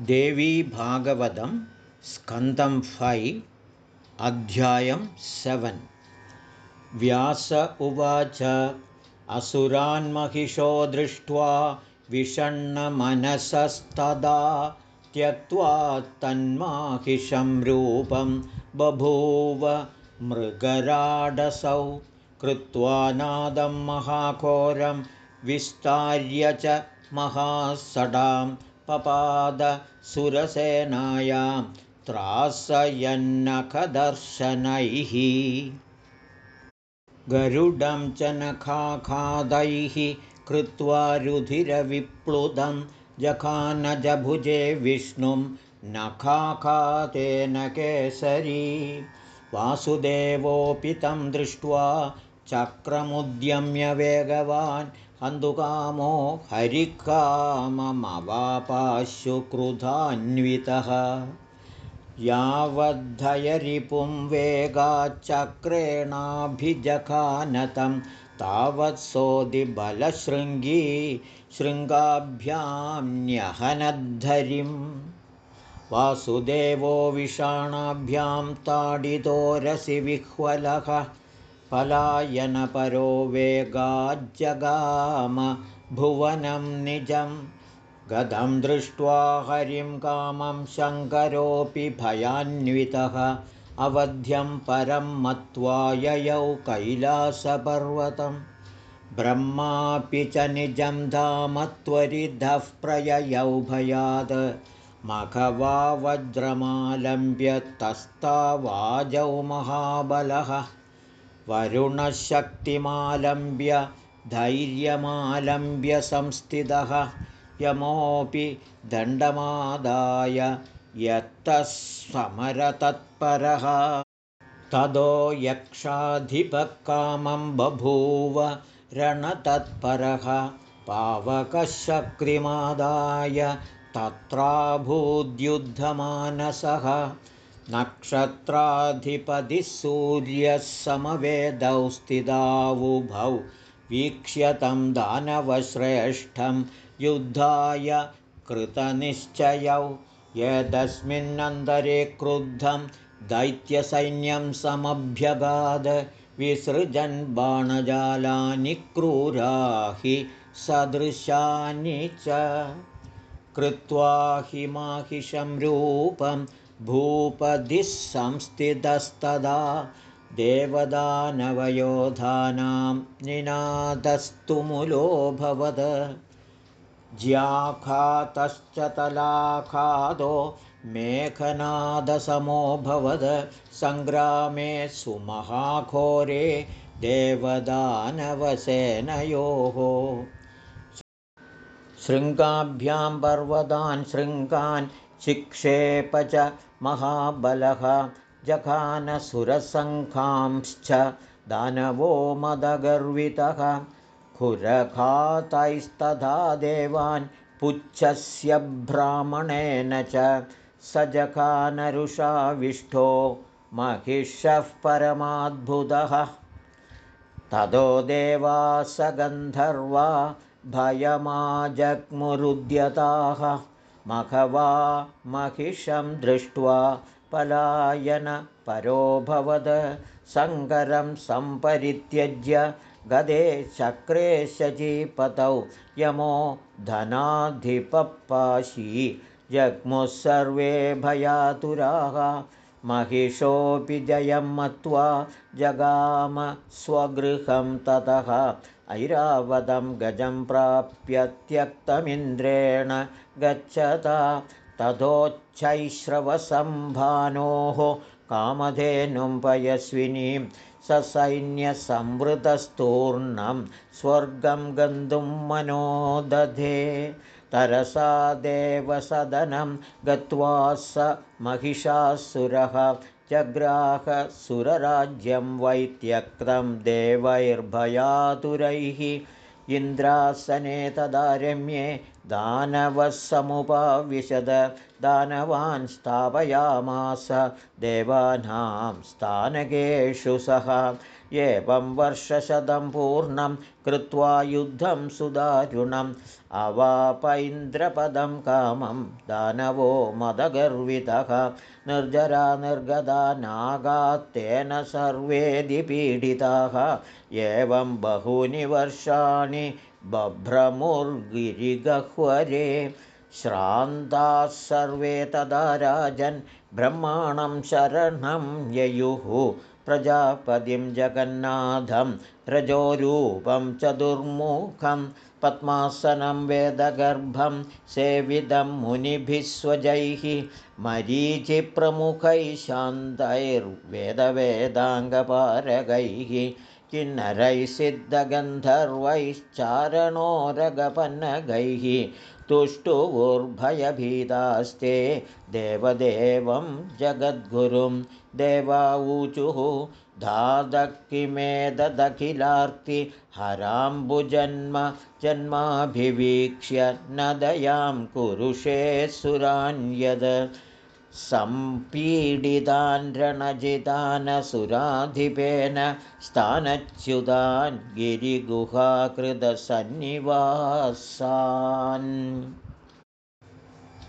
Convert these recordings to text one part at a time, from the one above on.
देवी भागवतं स्कन्दं फै अध्यायं सेवन्। व्यास उवाच असुरान्महिषो दृष्ट्वा विषण्णमनसस्तदा त्यक्त्वा तन्माहिषं रूपं बभूव मृगराडसौ कृत्वा नादं महाघोरं विस्तार्य च महासडां पपादसुरसेनायां त्रासयन्नखदर्शनैः। गरुडं च नखाखादैः कृत्वा रुधिरविप्लुतं जखानजभुजे विष्णुं नखाखातेन केसरी। वासुदेवोऽपि तं दृष्ट्वा चक्रमुद्यम्य वेगवान्। हन्तुकामो हरिकाममवापाशुक्रुधान्वितः। यावद्धयरिपुं वेगाच्चक्रेणाभिजखानतं। तावत्सोदिबलशृङ्गी शृङ्गाभ्यां न्यहनद्धरिम्। वासुदेवो विषाणाभ्यां ताडितोरसि विह्वलः पलायनपरो वेगाज्जगाम भुवनं निजं गदं दृष्ट्वा हरिं कामं शङ्करोऽपि भयान्वितः अवध्यं परं मत्वा ययौ कैलासपर्वतं ब्रह्मापि च निजं धाम त्वरितः प्रययौ भयात् मघवा वज्रमालम्ब्य तस्तावाजौ महाबलः वरुणशक्तिमालम्ब्य धैर्यमालम्ब्य संस्थितः यमोऽपि दण्डमादाय यत्तः समरतत्परः तदो यक्षाधिपकामं बभूव रणतत्परः पावकशक्तिमादाय तत्राभूद्युद्धमानसः नक्षत्राधिपतिः सूर्यः समवेदौ स्थितावुभौ। वीक्ष्यतं दानवश्रेष्ठं युद्धाय कृतनिश्चयौ। यदस्मिन्नन्तरे क्रुद्धं दैत्यसैन्यं समभ्यगाद विसृजन् बाणजालानि क्रूराहि सदृशानि च कृत्वा हि माहिषं रूपं भूपदिः संस्थितस्तदा देवदानवयोधानां निनादस्तुमुलोऽभवद ज्याखातश्च तलाखादो मेघनादसमोऽभवद। सङ्ग्रामे सुमहाघोरे देवदानवसेनयोः शृङ्गाभ्यां पर्वतान् शृङ्गान् शिक्षेप च महाबलः। जघानसुरसङ्खांश्च दानवो मदगर्वितः। खुरघातैस्तथा देवान् पुच्छस्य ब्राह्मणेन च स जघानरुषाविष्ठो महिषः परमाद्भुतः। ततो देवा स गन्धर्वा भयमाजग्मुरुद्यताः मघवा महिषं दृष्ट्वा पलायनपरोऽभवद सङ्करं सम्परित्यज्य गदे चक्रे शचीपतौ यमो धनाधिपपाशी जग्मुः सर्वे भयातुराः। महिषोऽपि जयं मत्वा जगाम स्वगृहं ततः ऐरावतं गजं प्राप्य त्यक्तमिन्द्रेण गच्छता। तथोच्छैश्रवसम्भानोः कामधेनुं पयस्विनीं ससैन्यसंवृतस्तूर्णं स्वर्गं गन्तुं मनो दधे तरसा देवसदनं गत्वा स महिषासुरः जग्राहसुरराज्यं वैत्यक्तं देवैर्भयातुरैः इन्द्रासने तदा रम्ये दानवः समुपाविशद दानवान् स्थापयामास। देवानां स्थानकेषु सः एवं वर्षशतं पूर्णं कृत्वा युद्धं सुदारुणम्। अवापैन्द्रपदं कामं दानवो मदगर्वितः। निर्जरा निर्गदा नागात्तेन सर्वेदि पीडिताः एवं बहूनि वर्षाणि बभ्रमुर्गिरिगह्वरे श्रान्ताः सर्वे तदा राजन् ब्रह्माणं शरणं ययुः। प्रजापतिं जगन्नाथं रजोरूपं चतुर्मुखं पद्मासनं वेदगर्भं सेविदं मुनिभिः स्वजैः। मरीचिप्रमुखैः शान्तैर्वेदवेदाङ्गपारगैः किन्नरैः सिद्धगन्धर्वैश्चारणोरगपन्नगैः तुष्टुवुर्भयभीतास्ते देवदेवं जगद्गुरुं देवाऊचुः धादकिमेदखिलार्ति हराम्बुजन्म जन्माभिवीक्ष्य न दयां कुरुषे सुरान्यद सम्पीडितान् रणजितानसुराधिपेन स्थानच्युतान् गिरिगुहाकृतसन्निवासान्।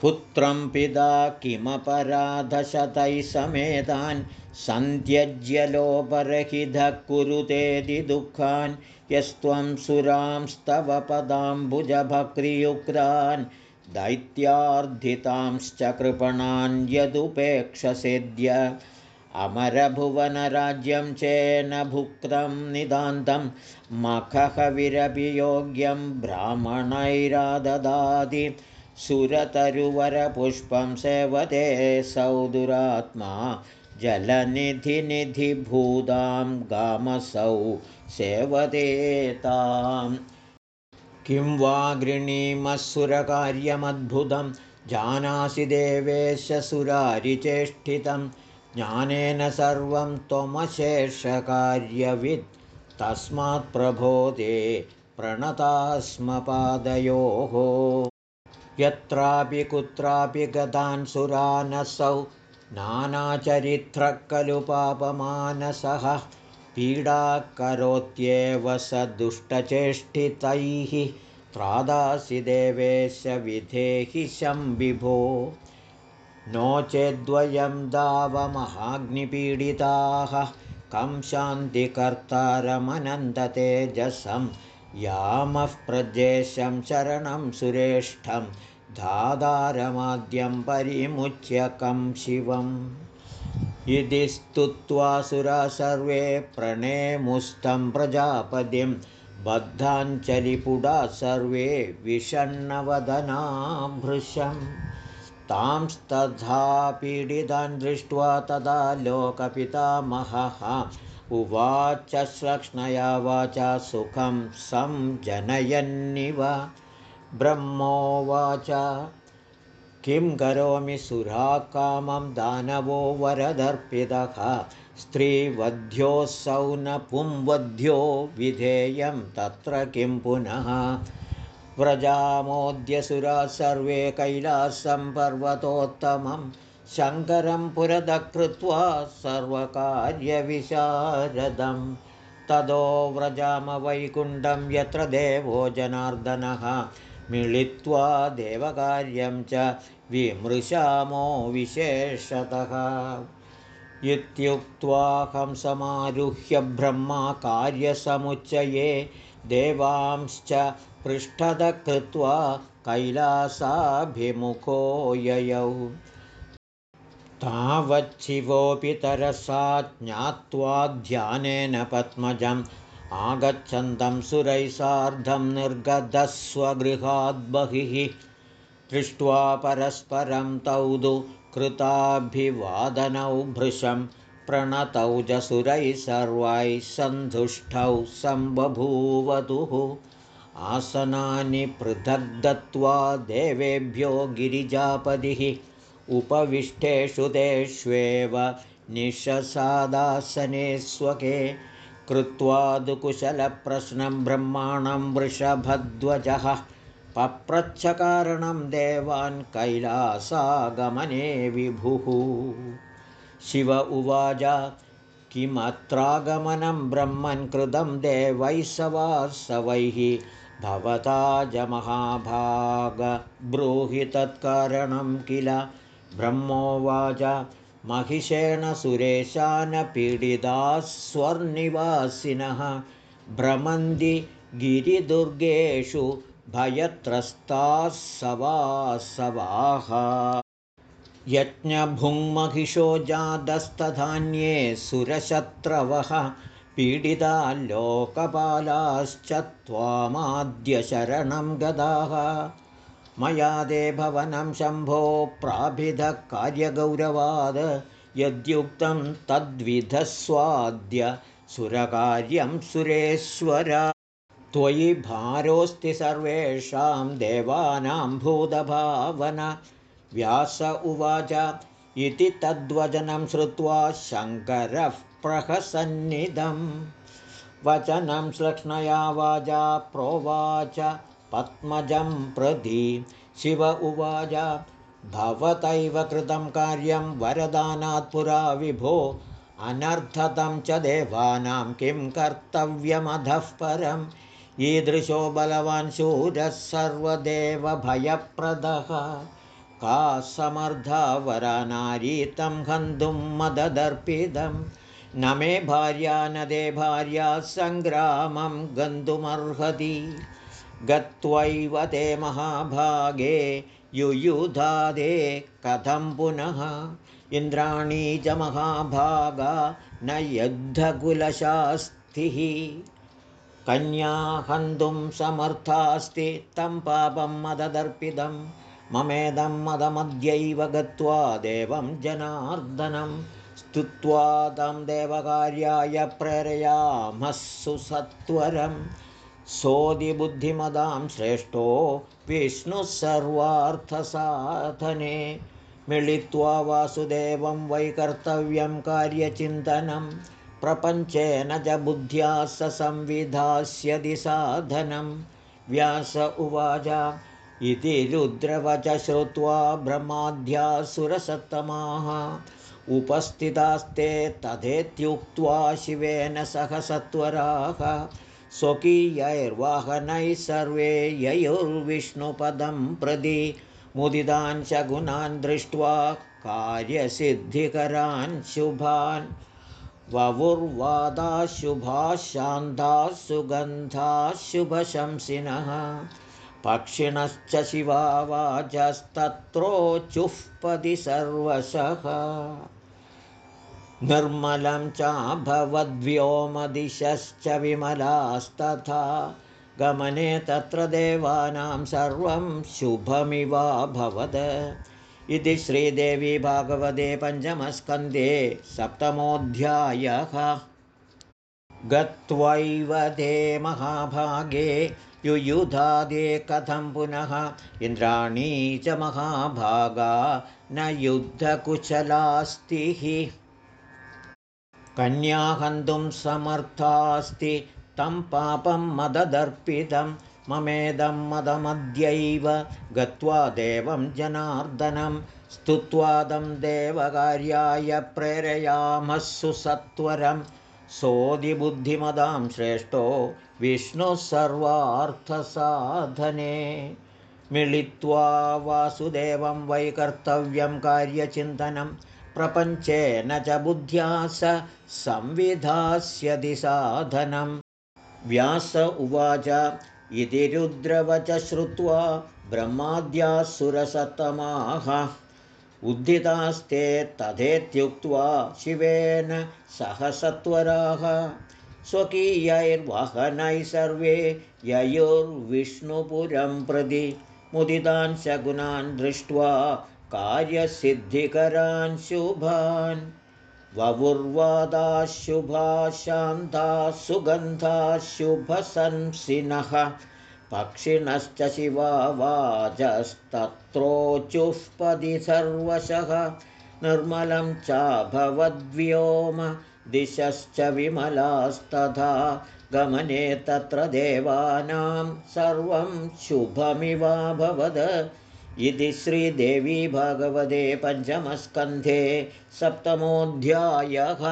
पुत्रं पिता किमपराधशतैः समेतान् सन्त्यज्यलोपरहितः कुरुतेति दुःखान् यस्त्वं सुरांस्तव पदाम्बुजभक्तियुक्तान् दैत्यार्धितांश्च कृपणान् यदुपेक्षसेद्य अमरभुवनराज्यं चेन भुक्तं निदान्तं मखः विरपि योग्यं ब्राह्मणैराददाति सुरतरुवरपुष्पं सेवते सौदुरात्मा जलनिधिनिधिभूतां गामसौ सेवते ताम् किं वा गृणीमसुरकार्यमद्भुतं जानासि देवेशसुरारिचेष्टितं ज्ञानेन सर्वं त्वमशेषकार्यवित्। तस्मात् प्रबोधे प्रणतास्मपादयोः। यत्रापि कुत्रापि गतान् सुरानसौ नानाचरित्रः खलु पापमानसः पीडा करोत्येव स दुष्टचेष्टितैः त्रादासि देवेश विधेहि शम्बिभो। नो चेद्वयं दावमहाग्निपीडिताः कं शान्तिकर्तारमनन्ततेजसं यामः प्रदेशं शरणं सुरेष्ठं धाधारमाद्यं परिमुच्यकं शिवम् इति स्तुत्वा सुरा सर्वे प्रणेमुस्तं प्रजापतिं बद्धाञ्चलिपुडा सर्वे विषण्णवदनाभृशं। तांस्तथा पीडितान् दृष्ट्वा तदा लोकपितामहः उवाच श्लक्ष्णया वाचा सुखं संजनयन्निव। ब्रह्मोवाच किं करोमि सुराकामं दानवो वरदर्पितः? स्त्रीवध्योऽसौ न पुंवध्यो विधेयं तत्र किं पुनः? व्रजामोद्यसुरा सर्वे कैलासं पर्वतोत्तमं शङ्करं पुरदकृत्वा सर्वकार्यविशारदं। ततो व्रजामवैकुण्ठं यत्र देवो जनार्दनः मिलित्वा देवकार्यं च विमृशामो विशेषतः। इत्युक्त्वाहं समारुह्य ब्रह्मा कार्यसमुच्चये देवांश्च पृष्ठतः कृत्वा कैलासाभिमुखो ययौ। तावच्छिवोऽपि तरसा ज्ञात्वा ध्यानेन पद्मजम् आगच्छन्तं सुरैः सार्धं निर्गतस्वगृहाद् बहिः दृष्ट्वा परस्परं तौ दु कृताभिवादनौ भृशं प्रणतौ जसुरैः सर्वैः सन्धुष्टौ सम्बभूवतुः आसनानि पृथग् दत्त्वा देवेभ्यो गिरिजापतिः उपविष्टेषु तेष्वेव निशसादासने स्वके कृत्वा दुकुशलप्रश्नं ब्रह्माणं वृषभध्वजः पप्रच्छकारणं देवान् कैलासागमने विभुः। शिव उवाच किमत्रागमनं ब्रह्मन् कृतं देवैः सवासवैः भवता च महाभागब्रूहि तत्कारणं किल? ब्रह्मोवाच महिषेण सुरेशानपीडिताः स्वर्निवासिनः भ्रमन्ति गिरिदुर्गेषु भयत्रस्ताः सवासवाः यज्ञभुङ्महिषो जातस्तधान्ये सुरशत्रवः पीडिता लोकपालाश्च त्वामाद्यशरणं गदाः मया दे भवनं शम्भो प्राभिधः कार्यगौरवाद यद्युक्तं तद्विधस्वाद्य सुरकार्यं सुरेश्वर। त्वयि भारोऽस्ति सर्वेषां देवानां भूतभावन। व्यास उवाच इति तद्वचनं श्रुत्वा शङ्करः प्रहसन्निधं वचनं श्लक्ष्णया वाजा प्रोवाच पद्मजं प्रति। शिव उवाच भवतैव कृतं कार्यं वरदानात् पुरा विभो। अनर्थतं च देवानां किं कर्तव्यमधः परम्। ईदृशो बलवान् शूरः सर्वदेवभयप्रदः। का समर्था वरानारीतं हन्तुं मददर्पितं न मे भार्या न दे भार्या सङ्ग्रामं गन्तुमर्हति गत्वैव ते महाभागे युयुधादे कथं पुनः? इन्द्राणी च महाभागा न युद्धकुलशास्तिः। कन्या हन्तुं समर्थास्ति तं पापं मददर्पितं। ममेदं मदमद्यैव गत्वा देवं जनार्दनं। स्तुत्वा तं देवकार्याय प्रेरयामः सुसत्वरं सोदिबुद्धिमदां श्रेष्ठो विष्णुः सर्वार्थसाधने। मिलित्वा वासुदेवं वै कर्तव्यं कार्यचिन्तनं। प्रपञ्चेन च बुद्ध्या स संविधास्यति साधनं व्यास उवाच इति रुद्रवच श्रुत्वा ब्रह्माध्यासुरसत्तमाः। उपस्थितास्ते तथेत्युक्त्वा शिवेन सह सत्वराः स्वकीयैर्वाहनैः सर्वे ययुर्विष्णुपदं प्रति मुदितान् शगुनान् दृष्ट्वा कार्यसिद्धिकरान् शुभान् ववुर्वादाः शुभाः शान्ताः सुगन्धाः शुभशंसिनः पक्षिणश्च शिवावाचस्तत्रोचुःपदि सर्वशः निर्मलं चाभवद्व्योमदिशश्च विमलास्तथा। गमने तत्र देवानां सर्वं शुभमिवाभवद इति श्रीदेवी भागवते पञ्चमस्कन्धे सप्तमोऽध्यायः। गत्वैव महाभागे युयुधादे कथं पुनः इन्द्राणी च महाभागा न युद्धकुशलास्तिः कन्याहन्तुं समर्थास्ति तं पापं मददर्पितं ममेदं मदमद्यैव गत्वा देवं जनार्दनं स्तुत्वा तं देवकार्याय प्रेरयामः सुसत्वरं। सोदिबुद्धिमदां श्रेष्ठो विष्णुः सर्वार्थसाधने। मिलित्वा वासुदेवं वै कर्तव्यं कार्यचिन्तनं प्रपञ्चेन च बुद्ध्या स संविधास्यति साधनं व्यास उवाच इति रुद्रवच श्रुत्वा ब्रह्माद्यासुरसत्तमाः उद्धितास्ते तथेत्युक्त्वा शिवेन सह सत्वराः स्वकीयैर्वाहनैः सर्वे ययोर्विष्णुपुरं प्रति मुदितान् शगुनान् दृष्ट्वा कार्यसिद्धिकरान् शुभान् ववुर्वादाः शुभाः शान्ताः सुगन्धाः पक्षिणश्च शिवावाचस्तत्रोचुःपदि सर्वशः निर्मलं चाभवद्व्योम दिशश्च विमलास्तथा गमने तत्र देवानां सर्वं शुभमिवाभवद इति श्रीदेवी भगवते पञ्चमस्कन्धे सप्तमोऽध्यायः